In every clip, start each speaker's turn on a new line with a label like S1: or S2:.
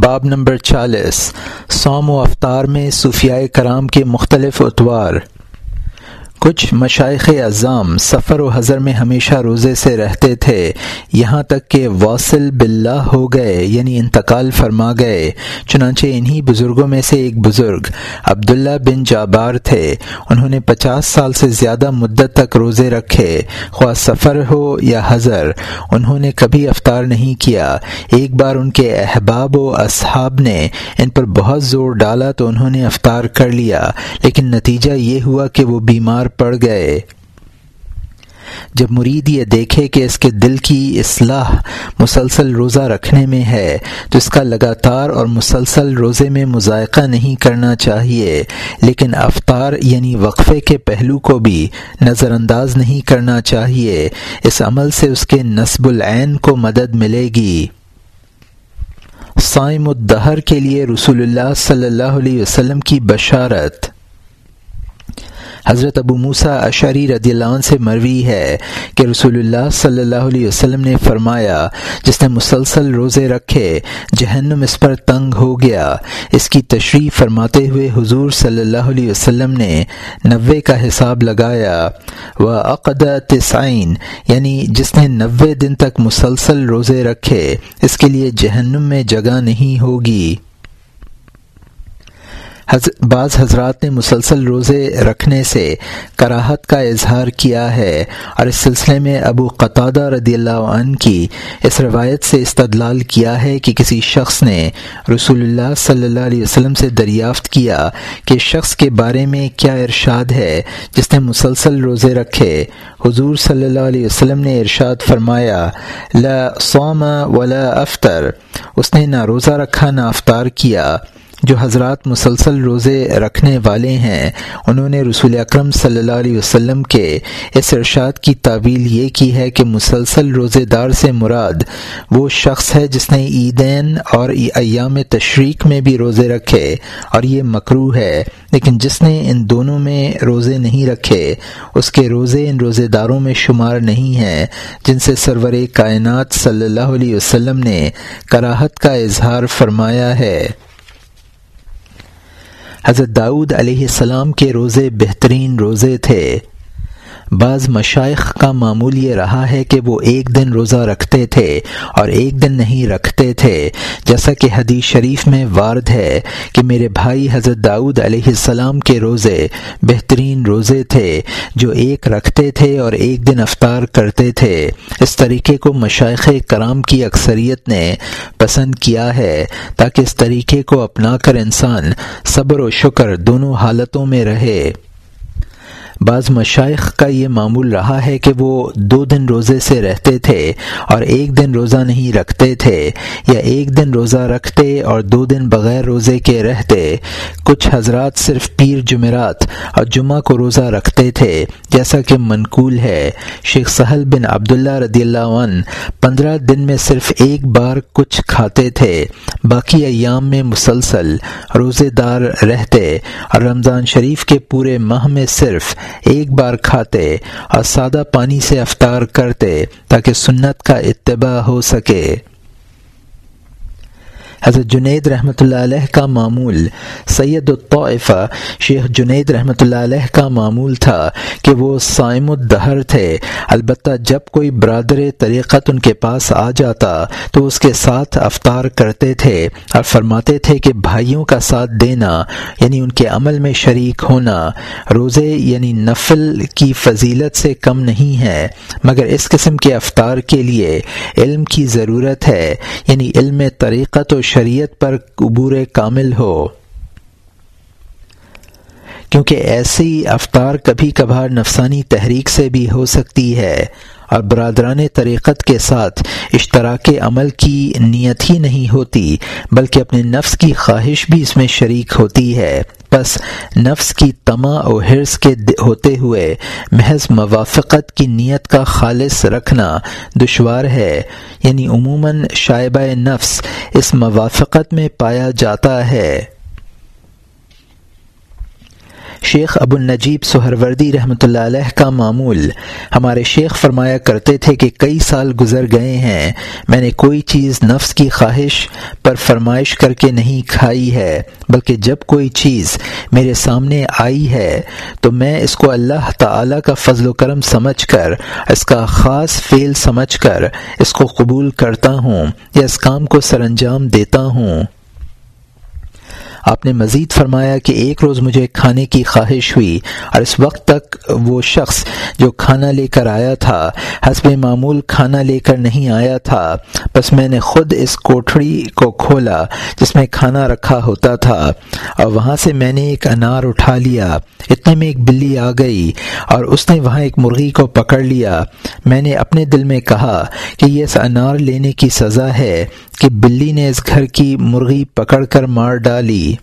S1: باب نمبر چالیس سوم و افطار میں صوفیائے کرام کے مختلف اتوار۔ کچھ مشائق اعظام سفر و حضر میں ہمیشہ روزے سے رہتے تھے، یہاں تک کہ واصل باللہ ہو گئے یعنی انتقال فرما گئے۔ چنانچہ انہی بزرگوں میں سے ایک بزرگ عبداللہ بن جابار تھے۔ انہوں نے پچاس سال سے زیادہ مدت تک روزے رکھے، خواہ سفر ہو یا حضر، انہوں نے کبھی افطار نہیں کیا۔ ایک بار ان کے احباب و اصحاب نے ان پر بہت زور ڈالا تو انہوں نے افطار کر لیا، لیکن نتیجہ یہ ہوا کہ وہ بیمار پڑ گئے۔ جب مرید یہ دیکھے کہ اس کے دل کی اصلاح مسلسل روزہ رکھنے میں ہے، تو اس کا لگاتار اور مسلسل روزے میں مذائقہ نہیں کرنا چاہیے، لیکن افطار یعنی وقفے کے پہلو کو بھی نظر انداز نہیں کرنا چاہیے۔ اس عمل سے اس کے نصب العین کو مدد ملے گی۔ سائم الدہر کے لیے رسول اللہ صلی اللہ علیہ وسلم کی بشارت۔ حضرت ابو موسا اشاری رضی اللہ عنہ سے مروی ہے کہ رسول اللہ صلی اللہ علیہ وسلم نے فرمایا، جس نے مسلسل روزے رکھے، جہنم اس پر تنگ ہو گیا۔ اس کی تشریح فرماتے ہوئے حضور صلی اللہ علیہ وسلم نے نوے کا حساب لگایا۔ و عقد تسعین یعنی جس نے نوے دن تک مسلسل روزے رکھے، اس کے لیے جہنم میں جگہ نہیں ہوگی۔ بعض حضرات نے مسلسل روزے رکھنے سے کراہت کا اظہار کیا ہے اور اس سلسلے میں ابو قطادہ رضی اللہ عنہ کی اس روایت سے استدلال کیا ہے کہ کسی شخص نے رسول اللہ صلی اللہ علیہ وسلم سے دریافت کیا کہ شخص کے بارے میں کیا ارشاد ہے، جس نے مسلسل روزے رکھے۔ حضور صلی اللہ علیہ وسلم نے ارشاد فرمایا، لا صوم ولا افطر اس نے نہ روزہ رکھا نہ افطار کیا۔ جو حضرات مسلسل روزے رکھنے والے ہیں، انہوں نے رسول اکرم صلی اللہ علیہ وسلم کے اس ارشاد کی تعویل یہ کی ہے کہ مسلسل روزے دار سے مراد وہ شخص ہے جس نے عیدین اور ایام تشریق میں بھی روزے رکھے اور یہ مکرو ہے، لیکن جس نے ان دونوں میں روزے نہیں رکھے، اس کے روزے ان روزے داروں میں شمار نہیں ہیں، جن سے سرور کائنات صلی اللہ علیہ وسلم نے کراہت کا اظہار فرمایا ہے۔ حضرت داؤد علیہ السلام کے روزے بہترین روزے تھے۔ بعض مشائق کا معمول یہ رہا ہے کہ وہ ایک دن روزہ رکھتے تھے اور ایک دن نہیں رکھتے تھے۔ جیسا کہ حدیث شریف میں وارد ہے کہ میرے بھائی حضرت داؤد علیہ السلام کے روزے بہترین روزے تھے جو ایک رکھتے تھے اور ایک دن افطار کرتے تھے۔ اس طریقے کو مشائق کرام کی اکثریت نے پسند کیا ہے تاکہ اس طریقے کو اپنا کر انسان صبر و شکر دونوں حالتوں میں رہے۔ بعض مشائق کا یہ معمول رہا ہے کہ وہ دو دن روزے سے رہتے تھے اور ایک دن روزہ نہیں رکھتے تھے یا ایک دن روزہ رکھتے اور دو دن بغیر روزے کے رہتے۔ کچھ حضرات صرف پیر جمعرات اور جمعہ کو روزہ رکھتے تھے، جیسا کہ منقول ہے۔ شیخ سہل بن عبداللہ رضی اللہ عنہ پندرہ دن میں صرف ایک بار کچھ کھاتے تھے۔ باقی ایام میں مسلسل روزے دار رہتے اور رمضان شریف کے پورے ماہ میں صرف ایک بار کھاتے اور سادہ پانی سے افطار کرتے تاکہ سنت کا اتباع ہو سکے۔ حضرت جنید رحمۃ اللہ علیہ کا معمول، سید الطائفہ شیخ جنید رحمۃ اللہ علیہ کا معمول تھا کہ وہ سائم الدہر تھے۔ البتہ جب کوئی برادر طریقت ان کے پاس آ جاتا تو اس کے ساتھ افطار کرتے تھے اور فرماتے تھے کہ بھائیوں کا ساتھ دینا یعنی ان کے عمل میں شریک ہونا، روزے یعنی نفل کی فضیلت سے کم نہیں ہے۔ مگر اس قسم کے افطار کے لیے علم کی ضرورت ہے یعنی علم طریقت و شریعت پر عبور کامل ہو۔ کیونکہ ایسی افطار کبھی کبھار نفسانی تحریک سے بھی ہو سکتی ہے۔ اور برادران طریقت کے ساتھ اشتراک عمل کی نیت ہی نہیں ہوتی، بلکہ اپنے نفس کی خواہش بھی اس میں شریک ہوتی ہے۔ بس نفس کی تما و حرص کے ہوتے ہوئے محض موافقت کی نیت کا خالص رکھنا دشوار ہے۔ یعنی عموماً شائبہ نفس اس موافقت میں پایا جاتا ہے۔ شیخ ابو النجیب سہروردی رحمۃ اللہ علیہ کا معمول۔ ہمارے شیخ فرمایا کرتے تھے کہ کئی سال گزر گئے ہیں، میں نے کوئی چیز نفس کی خواہش پر فرمائش کر کے نہیں کھائی ہے، بلکہ جب کوئی چیز میرے سامنے آئی ہے، تو میں اس کو اللہ تعالی کا فضل و کرم سمجھ کر، اس کا خاص فعل سمجھ کر، اس کو قبول کرتا ہوں یا اس کام کو سر انجام دیتا ہوں۔ آپ نے مزید فرمایا کہ ایک روز مجھے کھانے کی خواہش ہوئی اور اس وقت تک وہ شخص جو کھانا لے کر آیا تھا، حسب معمول کھانا لے کر نہیں آیا تھا، بس میں نے خود اس کوٹھڑی کو کھولا جس میں کھانا رکھا ہوتا تھا اور وہاں سے میں نے ایک انار اٹھا لیا، اتنے میں ایک بلی آ گئی اور اس نے وہاں ایک مرغی کو پکڑ لیا۔ میں نے اپنے دل میں کہا کہ یہ اس انار لینے کی سزا ہے۔ کہ بلی نے اس گھر کی مرغی پکڑ کر مار ڈالی۔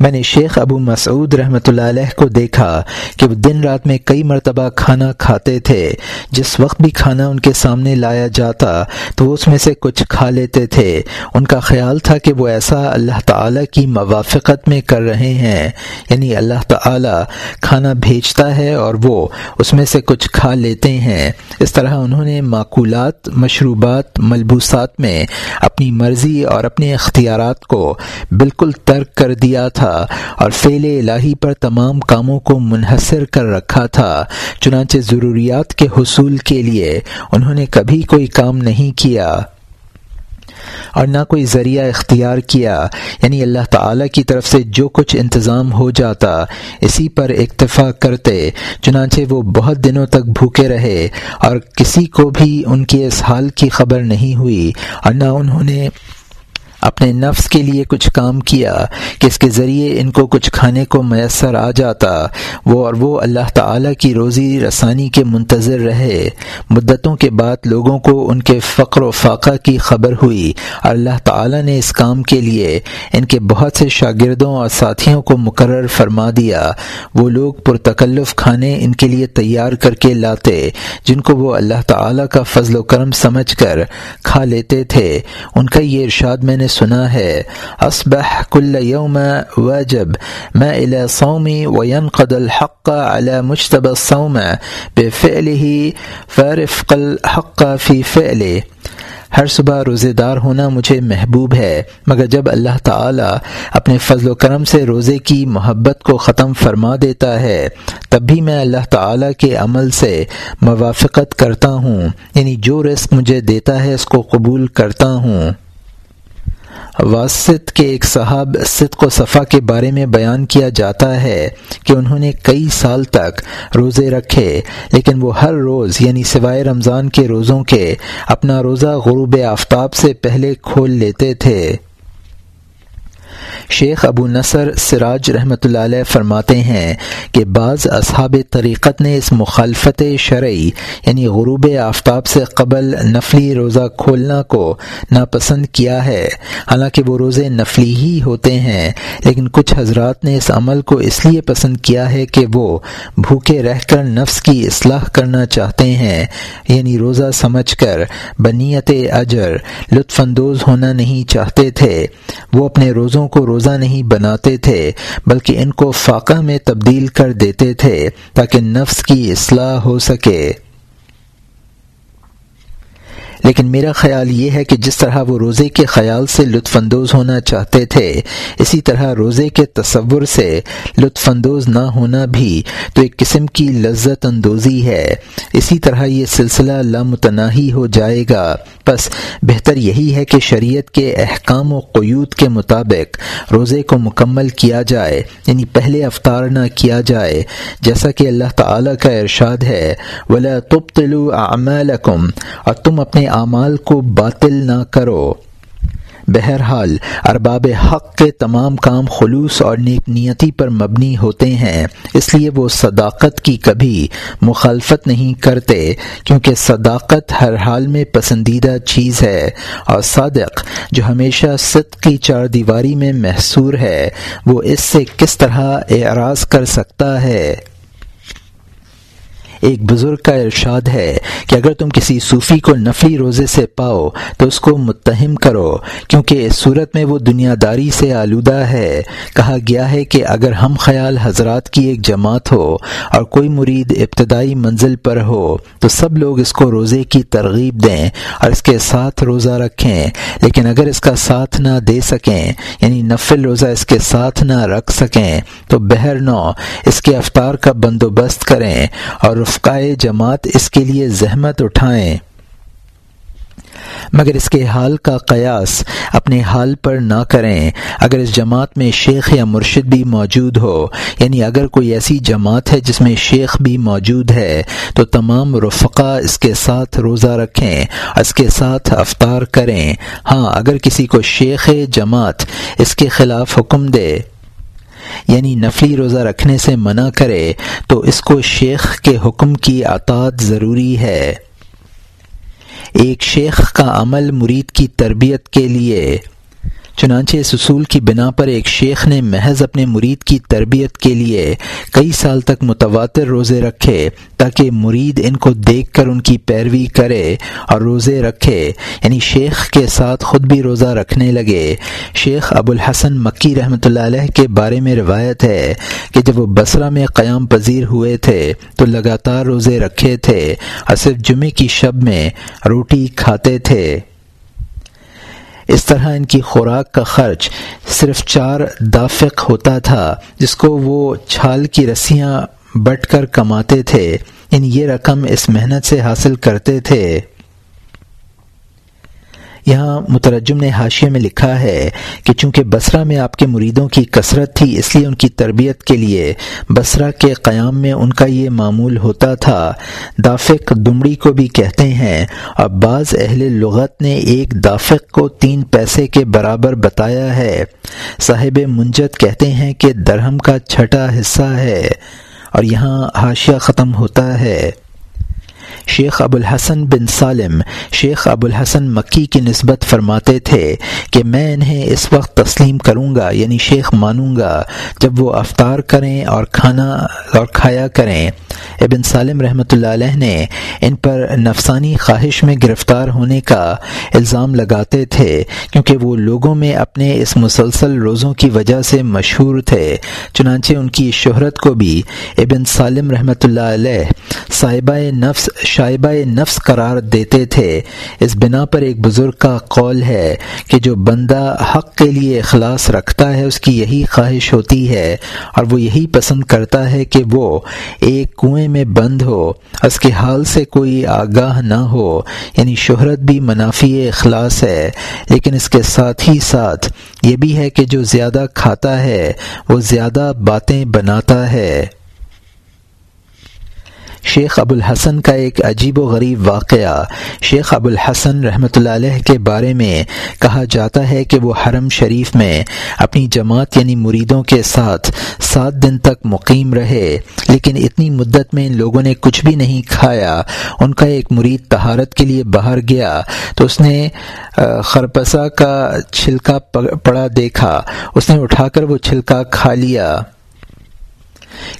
S1: میں نے شیخ ابو مسعود رحمۃ اللہ علیہ کو دیکھا کہ وہ دن رات میں کئی مرتبہ کھانا کھاتے تھے۔ جس وقت بھی کھانا ان کے سامنے لایا جاتا تو وہ اس میں سے کچھ کھا لیتے تھے۔ ان کا خیال تھا کہ وہ ایسا اللہ تعالی کی موافقت میں کر رہے ہیں۔ یعنی اللہ تعالی کھانا بھیجتا ہے اور وہ اس میں سے کچھ کھا لیتے ہیں۔ اس طرح انہوں نے معقولات، مشروبات، ملبوسات میں اپنی مرضی اور اپنے اختیارات کو بالکل ترک کر دیا تھا۔ تھا اور فعل الہی پر تمام کاموں کو منحصر کر رکھا تھا، چنانچہ ضروریات کے حصول کے لیے انہوں نے کبھی کوئی کام نہیں کیا اور نہ کوئی ذریعہ اختیار کیا۔ یعنی اللہ تعالی کی طرف سے جو کچھ انتظام ہو جاتا، اسی پر اکتفا کرتے، چنانچہ وہ بہت دنوں تک بھوکے رہے اور کسی کو بھی ان کے اس حال کی خبر نہیں ہوئی اور نہ انہوں نے اپنے نفس کے لیے کچھ کام کیا کہ اس کے ذریعے ان کو کچھ کھانے کو میسر آ جاتا، وہ اور وہ اللہ تعالی کی روزی رسانی کے منتظر رہے۔ مدتوں کے بعد لوگوں کو ان کے فقر و فاقہ کی خبر ہوئی اور اللہ تعالی نے اس کام کے لیے ان کے بہت سے شاگردوں اور ساتھیوں کو مقرر فرما دیا۔ وہ لوگ پرتکلف کھانے ان کے لیے تیار کر کے لاتے، جن کو وہ اللہ تعالی کا فضل و کرم سمجھ کر کھا لیتے تھے۔ ان کا یہ ارشاد میں نے سنا ہے۔ اصبح کل یوم واجب، ما الى صومی وينقض الحق على مجتبى الصوم، بفعله فارفق الحق في فعله۔ ہر صبح روزے دار ہونا مجھے محبوب ہے، مگر جب اللہ تعالی اپنے فضل و کرم سے روزے کی محبت کو ختم فرما دیتا ہے، تب بھی میں اللہ تعالی کے عمل سے موافقت کرتا ہوں یعنی جو رزق مجھے دیتا ہے اس کو قبول کرتا ہوں۔ واسط کے ایک صاحب صدق و صفا کے بارے میں بیان کیا جاتا ہے کہ انہوں نے کئی سال تک روزے رکھے، لیکن وہ ہر روز یعنی سوائے رمضان کے روزوں کے، اپنا روزہ غروب آفتاب سے پہلے کھول لیتے تھے۔ شیخ ابو نصر سراج رحمۃ اللہ علیہ فرماتے ہیں کہ بعض اصحاب طریقت نے اس مخالفت شرعی یعنی غروب آفتاب سے قبل نفلی روزہ کھولنا کو ناپسند کیا ہے۔ حالانکہ وہ روزے نفلی ہی ہوتے ہیں، لیکن کچھ حضرات نے اس عمل کو اس لیے پسند کیا ہے کہ وہ بھوکے رہ کر نفس کی اصلاح کرنا چاہتے ہیں یعنی روزہ سمجھ کر بنیت اجر لطف اندوز ہونا نہیں چاہتے تھے۔ وہ اپنے روزوں کو روزہ نہیں بناتے تھے، بلکہ ان کو فاقہ میں تبدیل کر دیتے تھے تاکہ نفس کی اصلاح ہو سکے۔ لیکن میرا خیال یہ ہے کہ جس طرح وہ روزے کے خیال سے لطف اندوز ہونا چاہتے تھے، اسی طرح روزے کے تصور سے لطف اندوز نہ ہونا بھی تو ایک قسم کی لذت اندوزی ہے۔ اسی طرح یہ سلسلہ لامتناہی ہو جائے گا۔ بس بہتر یہی ہے کہ شریعت کے احکام و قیود کے مطابق روزے کو مکمل کیا جائے یعنی پہلے افطار نہ کیا جائے۔ جیسا کہ اللہ تعالی کا ارشاد ہے، ولا تبطلوا اعمالکم اور تم اپنے اعمال کو باطل نہ کرو۔ بہرحال، ارباب حق کے تمام کام خلوص اور نیک نیتی پر مبنی ہوتے ہیں، اس لیے وہ صداقت کی کبھی مخالفت نہیں کرتے، کیونکہ صداقت ہر حال میں پسندیدہ چیز ہے، اور صادق جو ہمیشہ صدق کی چار دیواری میں محصور ہے، وہ اس سے کس طرح اعراض کر سکتا ہے؟ ایک بزرگ کا ارشاد ہے کہ اگر تم کسی صوفی کو نفلی روزے سے پاؤ تو اس کو متہم کرو، کیونکہ اس صورت میں وہ دنیا داری سے آلودہ ہے۔ کہا گیا ہے کہ اگر ہم خیال حضرات کی ایک جماعت ہو اور کوئی مرید ابتدائی منزل پر ہو تو سب لوگ اس کو روزے کی ترغیب دیں اور اس کے ساتھ روزہ رکھیں۔ لیکن اگر اس کا ساتھ نہ دے سکیں یعنی نفل روزہ اس کے ساتھ نہ رکھ سکیں، تو بہر نو اس کے افطار کا بندوبست کریں اور رفقائے جماعت اس کے لیے زحمت اٹھائیں۔ مگر اس کے حال کا قیاس اپنے حال پر نہ کریں۔ اگر اس جماعت میں شیخ یا مرشد بھی موجود ہو یعنی اگر کوئی ایسی جماعت ہے جس میں شیخ بھی موجود ہے، تو تمام رفقا اس کے ساتھ روزہ رکھیں، اس کے ساتھ افطار کریں۔ ہاں اگر کسی کو شیخ جماعت اس کے خلاف حکم دے یعنی نفلی روزہ رکھنے سے منع کرے تو اس کو شیخ کے حکم کی اطاعت ضروری ہے۔ ایک شیخ کا عمل مرید کی تربیت کے لیے چنانچہ اس اصول کی بنا پر ایک شیخ نے محض اپنے مرید کی تربیت کے لیے کئی سال تک متواتر روزے رکھے تاکہ مرید ان کو دیکھ کر ان کی پیروی کرے اور روزے رکھے یعنی شیخ کے ساتھ خود بھی روزہ رکھنے لگے۔ شیخ ابو الحسن مکی رحمۃ اللہ علیہ کے بارے میں روایت ہے کہ جب وہ بصرہ میں قیام پذیر ہوئے تھے تو لگاتار روزے رکھے تھے اور صرف جمعے کی شب میں روٹی کھاتے تھے۔ اس طرح ان کی خوراک کا خرچ صرف چار دافق ہوتا تھا، جس کو وہ چھال کی رسیاں بٹ کر کماتے تھے۔ ان یہ رقم اس محنت سے حاصل کرتے تھے۔ یہاں مترجم نے حاشیے میں لکھا ہے کہ چونکہ بسرا میں آپ کے مریدوں کی کثرت تھی، اس لیے ان کی تربیت کے لیے بسرا کے قیام میں ان کا یہ معمول ہوتا تھا۔ دافق دمڑی کو بھی کہتے ہیں۔ اور بعض اہل لغت نے ایک دافق کو تین پیسے کے برابر بتایا ہے۔ صاحب منجد کہتے ہیں کہ درہم کا چھٹا حصہ ہے اور یہاں حاشیہ ختم ہوتا ہے۔ شیخ ابو الحسن بن سالم، شیخ ابو الحسن مکی کی نسبت فرماتے تھے کہ میں انہیں اس وقت تسلیم کروں گا یعنی شیخ مانوں گا، جب وہ افطار کریں اور کھانا اور کھایا کریں۔ ابن سالم رحمۃ اللہ علیہ نے ان پر نفسانی خواہش میں گرفتار ہونے کا الزام لگاتے تھے، کیونکہ وہ لوگوں میں اپنے اس مسلسل روزوں کی وجہ سے مشہور تھے۔ چنانچہ ان کی شہرت کو بھی ابن سالم رحمۃ اللہ علیہ صاحبہ نفس شائبہ نفس قرار دیتے تھے۔ اس بنا پر ایک بزرگ کا قول ہے کہ جو بندہ حق کے لیے اخلاص رکھتا ہے، اس کی یہی خواہش ہوتی ہے۔ اور وہ یہی پسند کرتا ہے کہ وہ ایک کنویں میں بند ہو، اس کے حال سے کوئی آگاہ نہ ہو۔ یعنی شہرت بھی منافی اخلاص ہے، لیکن اس کے ساتھ ہی ساتھ یہ بھی ہے کہ جو زیادہ کھاتا ہے، وہ زیادہ باتیں بناتا ہے۔ شیخ ابو الحسن کا ایک عجیب و غریب واقعہ۔ شیخ ابو الحسن رحمۃ اللہ علیہ کے بارے میں کہا جاتا ہے کہ وہ حرم شریف میں اپنی جماعت یعنی مریدوں کے ساتھ سات دن تک مقیم رہے، لیکن اتنی مدت میں ان لوگوں نے کچھ بھی نہیں کھایا۔ ان کا ایک مرید تہارت کے لیے باہر گیا، تو اس نے خرپسا کا چھلکا پڑا دیکھا۔ اس نے اٹھا کر وہ چھلکا کھا لیا۔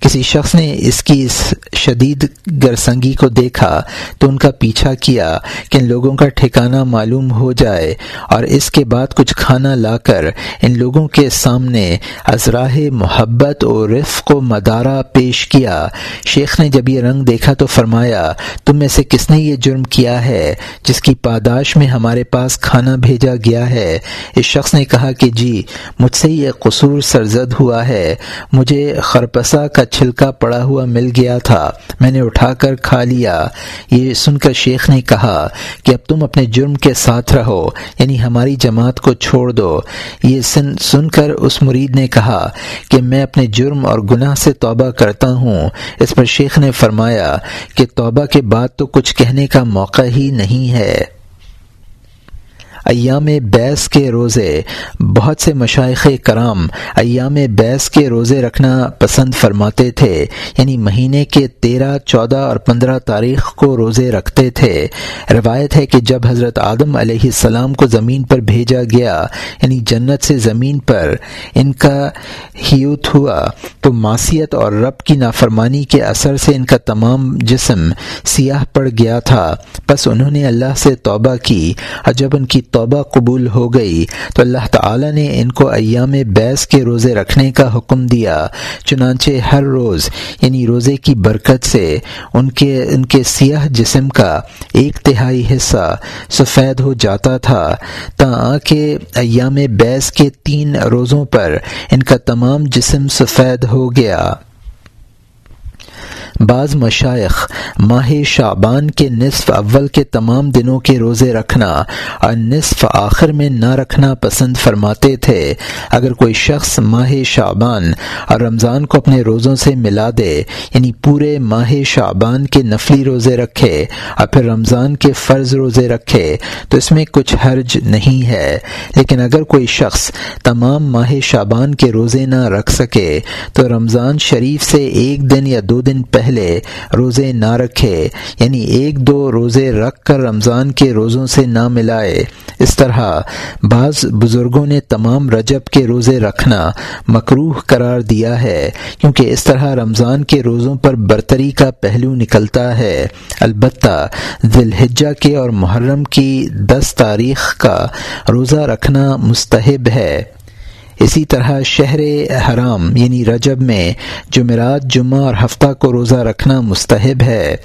S1: کسی شخص نے اس کی اس شدید گرسنگی کو دیکھا تو ان کا پیچھا کیا کہ ان لوگوں کا ٹھکانہ معلوم ہو جائے اور اس کے بعد کچھ کھانا لا کر ان لوگوں کے سامنے ازراہ محبت اور رفق و مدارہ پیش کیا۔ شیخ نے جب یہ رنگ دیکھا تو فرمایا، تم میں سے کس نے یہ جرم کیا ہے؟ جس کی پاداش میں ہمارے پاس کھانا بھیجا گیا ہے۔ اس شخص نے کہا کہ جی مجھ سے یہ قصور سرزد ہوا ہے۔ مجھے خرپسا کا چھلکا پڑا ہوا مل گیا تھا۔ میں نے اٹھا کر کھا لیا۔ یہ سن کر شیخ نے کہا کہ اب تم اپنے جرم کے ساتھ رہو یعنی ہماری جماعت کو چھوڑ دو۔ یہ سن سن کر اس مرید نے کہا کہ میں اپنے جرم اور گناہ سے توبہ کرتا ہوں۔ اس پر شیخ نے فرمایا کہ توبہ کے بعد تو کچھ کہنے کا موقع ہی نہیں ہے۔ ایام بیس کے روزے، بہت سے مشائق کرام ایام بیس کے روزے رکھنا پسند فرماتے تھے یعنی مہینے کے تیرہ، چودہ اور پندرہ تاریخ کو روزے رکھتے تھے۔ روایت ہے کہ جب حضرت آدم علیہ السلام کو زمین پر بھیجا گیا یعنی جنت سے زمین پر ان کا ہیوت ہوا، تو معصیت اور رب کی نافرمانی کے اثر سے ان کا تمام جسم سیاہ پڑ گیا تھا۔ بس انہوں نے اللہ سے توبہ کی اور جب ان کی توبہ قبول ہو گئی۔ تو اللہ تعالی نے ان کو ایام بیس کے روزے رکھنے کا حکم دیا۔ چنانچہ ہر روز یعنی روزے کی برکت سے ان کے ان کے سیاہ جسم کا ایک تہائی حصہ سفید ہو جاتا تھا تا کہ ایام بیس کے تین روزوں پر ان کا تمام جسم سفید ہو گیا۔ بعض مشائق ماہ شعبان کے نصف اول کے تمام دنوں کے روزے رکھنا اور نصف آخر میں نہ رکھنا پسند فرماتے تھے۔ اگر کوئی شخص ماہ شعبان اور رمضان کو اپنے روزوں سے ملا دے یعنی پورے ماہ شعبان کے نفلی روزے رکھے اور پھر رمضان کے فرض روزے رکھے، تو اس میں کچھ حرج نہیں ہے۔ لیکن اگر کوئی شخص تمام ماہ شعبان کے روزے نہ رکھ سکے، تو رمضان شریف سے ایک دن یا دو دن پہلے پہلے روزے نہ رکھے یعنی ایک دو روزے رکھ کر رمضان کے روزوں سے نہ ملائے۔ اس طرح بعض بزرگوں نے تمام رجب کے روزے رکھنا مکروح قرار دیا ہے، کیونکہ اس طرح رمضان کے روزوں پر برتری کا پہلو نکلتا ہے۔ البتہ ذلحجہ کے اور محرم کی دس تاریخ کا روزہ رکھنا مستحب ہے۔ اسی طرح شہر حرام یعنی رجب میں جمعرات، جمعہ اور ہفتہ کو روزہ رکھنا مستحب ہے۔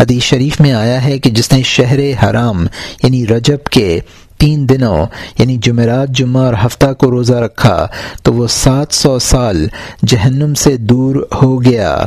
S1: حدیث شریف میں آیا ہے کہ جس نے شہر حرام یعنی رجب کے تین دنوں یعنی جمعرات، جمعہ اور ہفتہ کو روزہ رکھا، تو وہ سات سو سال جہنم سے دور ہو گیا۔